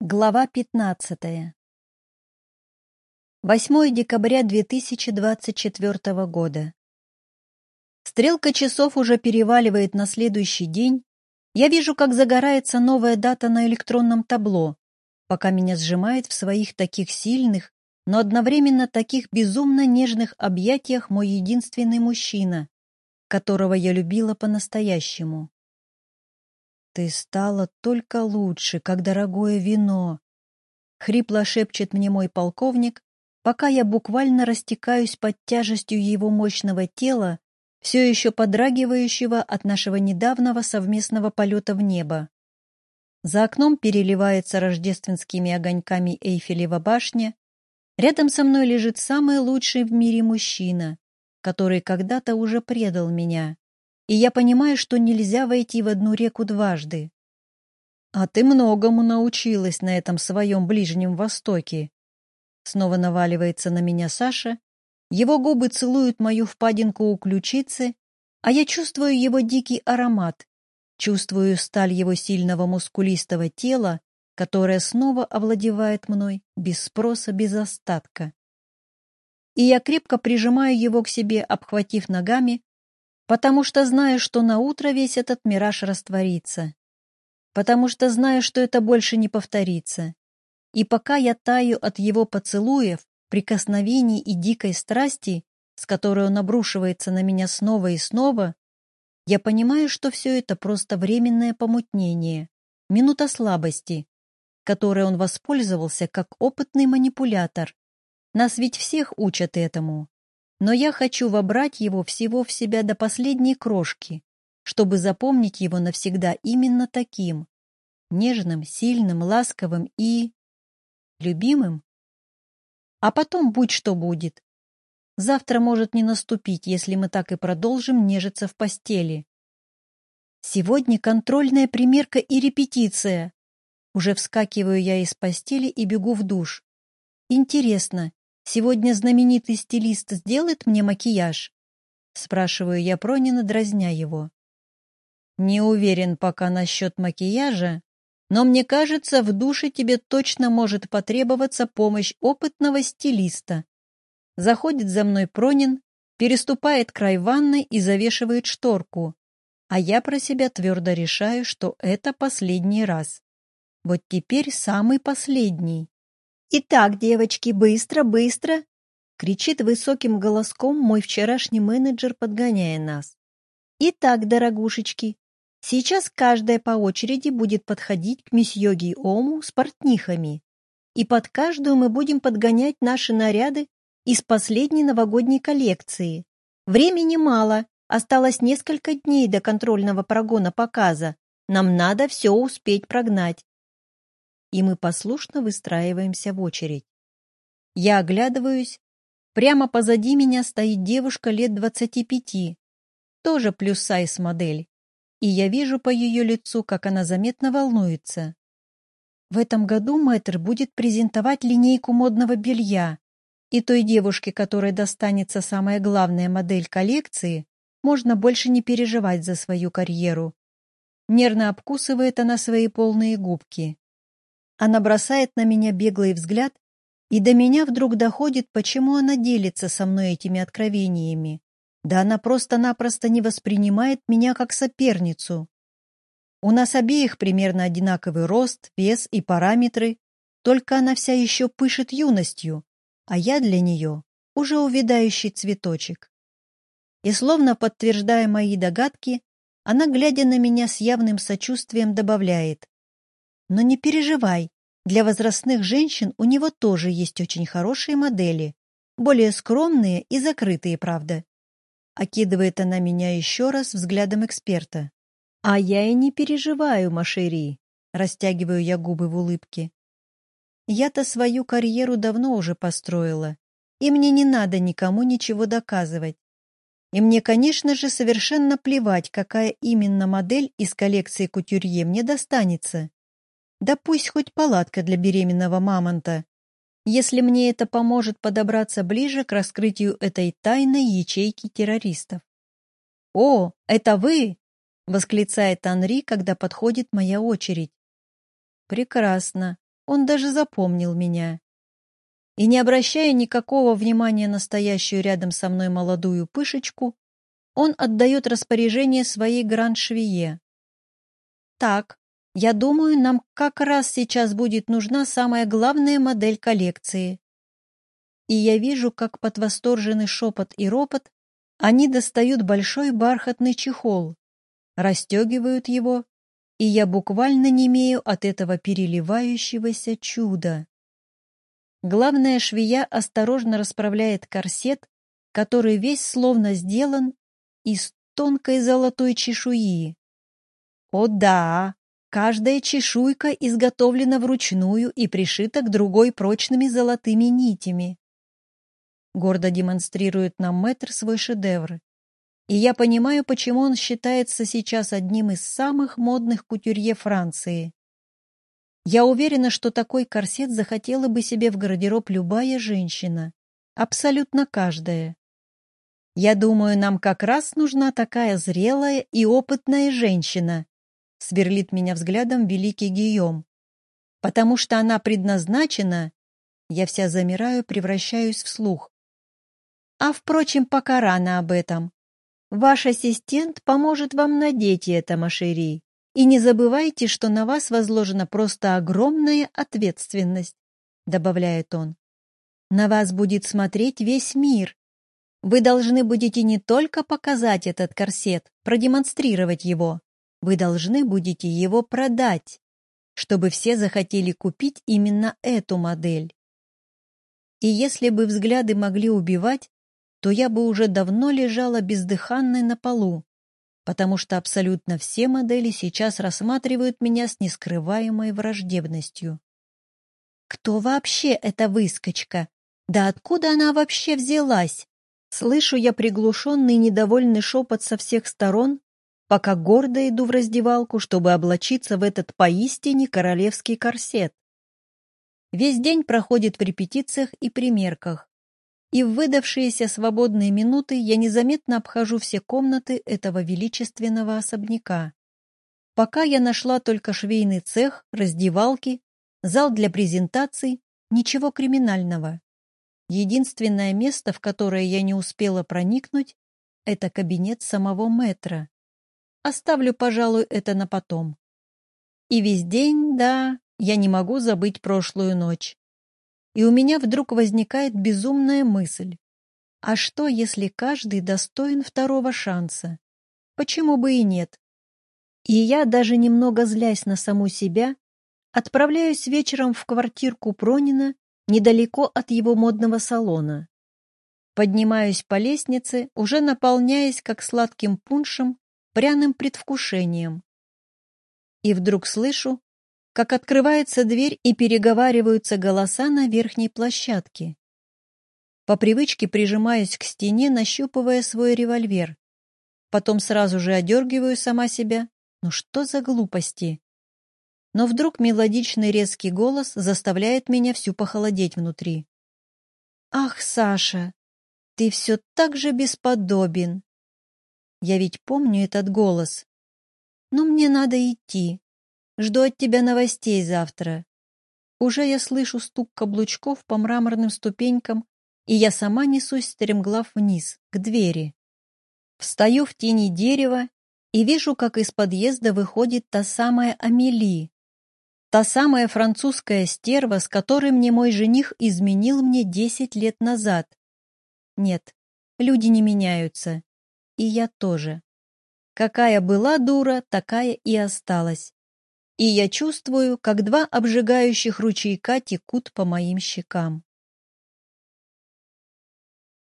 Глава 15. 8 декабря 2024 года. Стрелка часов уже переваливает на следующий день. Я вижу, как загорается новая дата на электронном табло, пока меня сжимает в своих таких сильных, но одновременно таких безумно нежных объятиях мой единственный мужчина, которого я любила по-настоящему. Ты стала только лучше, как дорогое вино. Хрипло шепчет мне мой полковник, пока я буквально растекаюсь под тяжестью его мощного тела, все еще подрагивающего от нашего недавнего совместного полета в небо. За окном переливается рождественскими огоньками Эйфелева башня. Рядом со мной лежит самый лучший в мире мужчина, который когда-то уже предал меня и я понимаю, что нельзя войти в одну реку дважды. А ты многому научилась на этом своем Ближнем Востоке. Снова наваливается на меня Саша, его губы целуют мою впадинку у ключицы, а я чувствую его дикий аромат, чувствую сталь его сильного мускулистого тела, которое снова овладевает мной без спроса, без остатка. И я крепко прижимаю его к себе, обхватив ногами, потому что знаю, что на утро весь этот мираж растворится, потому что знаю, что это больше не повторится. И пока я таю от его поцелуев, прикосновений и дикой страсти, с которой он обрушивается на меня снова и снова, я понимаю, что все это просто временное помутнение, минута слабости, которой он воспользовался как опытный манипулятор. Нас ведь всех учат этому но я хочу вобрать его всего в себя до последней крошки, чтобы запомнить его навсегда именно таким, нежным, сильным, ласковым и... любимым. А потом будь что будет. Завтра может не наступить, если мы так и продолжим нежиться в постели. Сегодня контрольная примерка и репетиция. Уже вскакиваю я из постели и бегу в душ. Интересно, Сегодня знаменитый стилист сделает мне макияж?» Спрашиваю я Пронина, дразня его. «Не уверен пока насчет макияжа, но мне кажется, в душе тебе точно может потребоваться помощь опытного стилиста». Заходит за мной Пронин, переступает край ванной и завешивает шторку, а я про себя твердо решаю, что это последний раз. Вот теперь самый последний. «Итак, девочки, быстро, быстро!» — кричит высоким голоском мой вчерашний менеджер, подгоняя нас. «Итак, дорогушечки, сейчас каждая по очереди будет подходить к месье Гиому с портнихами, и под каждую мы будем подгонять наши наряды из последней новогодней коллекции. Времени мало, осталось несколько дней до контрольного прогона показа. Нам надо все успеть прогнать и мы послушно выстраиваемся в очередь. Я оглядываюсь. Прямо позади меня стоит девушка лет двадцати пяти, тоже плюс-сайз модель, и я вижу по ее лицу, как она заметно волнуется. В этом году мэтр будет презентовать линейку модного белья, и той девушке, которой достанется самая главная модель коллекции, можно больше не переживать за свою карьеру. Нервно обкусывает она свои полные губки. Она бросает на меня беглый взгляд, и до меня вдруг доходит, почему она делится со мной этими откровениями. Да она просто-напросто не воспринимает меня как соперницу. У нас обеих примерно одинаковый рост, вес и параметры, только она вся еще пышет юностью, а я для нее уже увядающий цветочек. И словно подтверждая мои догадки, она, глядя на меня с явным сочувствием, добавляет. Но не переживай, для возрастных женщин у него тоже есть очень хорошие модели, более скромные и закрытые, правда. Окидывает она меня еще раз взглядом эксперта. А я и не переживаю, Машери, растягиваю я губы в улыбке. Я-то свою карьеру давно уже построила, и мне не надо никому ничего доказывать. И мне, конечно же, совершенно плевать, какая именно модель из коллекции кутюрье мне достанется. Да пусть хоть палатка для беременного мамонта, если мне это поможет подобраться ближе к раскрытию этой тайной ячейки террористов. «О, это вы!» — восклицает Анри, когда подходит моя очередь. «Прекрасно. он даже запомнил меня. И не обращая никакого внимания на стоящую рядом со мной молодую пышечку, он отдает распоряжение своей гранд-швее. «Так, я думаю, нам как раз сейчас будет нужна самая главная модель коллекции». И я вижу, как под восторженный шепот и ропот они достают большой бархатный чехол, расстегивают его, и я буквально немею от этого переливающегося чуда. Главная швея осторожно расправляет корсет, который весь словно сделан из тонкой золотой чешуи. О да, каждая чешуйка изготовлена вручную и пришита к другой прочными золотыми нитями. Гордо демонстрирует нам мэтр свой шедевр. И я понимаю, почему он считается сейчас одним из самых модных кутюрье Франции. Я уверена, что такой корсет захотела бы себе в гардероб любая женщина. Абсолютно каждая. Я думаю, нам как раз нужна такая зрелая и опытная женщина, сверлит меня взглядом великий Гийом. Потому что она предназначена... Я вся замираю, превращаюсь в слух. А, впрочем, пока рано об этом. Ваш ассистент поможет вам надеть это, Машери. И не забывайте, что на вас возложена просто огромная ответственность, добавляет он. На вас будет смотреть весь мир. Вы должны будете не только показать этот корсет, продемонстрировать его. Вы должны будете его продать, чтобы все захотели купить именно эту модель. И если бы взгляды могли убивать, то я бы уже давно лежала бездыханной на полу, потому что абсолютно все модели сейчас рассматривают меня с нескрываемой враждебностью. Кто вообще эта выскочка? Да откуда она вообще взялась? Слышу я приглушенный недовольный шепот со всех сторон, пока гордо иду в раздевалку, чтобы облачиться в этот поистине королевский корсет. Весь день проходит в репетициях и примерках и в выдавшиеся свободные минуты я незаметно обхожу все комнаты этого величественного особняка. Пока я нашла только швейный цех, раздевалки, зал для презентаций, ничего криминального. Единственное место, в которое я не успела проникнуть, это кабинет самого мэтра. Оставлю, пожалуй, это на потом. И весь день, да, я не могу забыть прошлую ночь и у меня вдруг возникает безумная мысль. А что, если каждый достоин второго шанса? Почему бы и нет? И я, даже немного злясь на саму себя, отправляюсь вечером в квартирку Пронина недалеко от его модного салона. Поднимаюсь по лестнице, уже наполняясь как сладким пуншем, пряным предвкушением. И вдруг слышу, как открывается дверь и переговариваются голоса на верхней площадке. По привычке прижимаюсь к стене, нащупывая свой револьвер. Потом сразу же одергиваю сама себя. Ну что за глупости? Но вдруг мелодичный резкий голос заставляет меня всю похолодеть внутри. «Ах, Саша, ты все так же бесподобен!» Я ведь помню этот голос. Но мне надо идти. Жду от тебя новостей завтра. Уже я слышу стук каблучков по мраморным ступенькам, и я сама несусь стремглав вниз, к двери. Встаю в тени дерева и вижу, как из подъезда выходит та самая Амели, та самая французская стерва, с которой мне мой жених изменил мне десять лет назад. Нет, люди не меняются. И я тоже. Какая была дура, такая и осталась и я чувствую, как два обжигающих ручейка текут по моим щекам.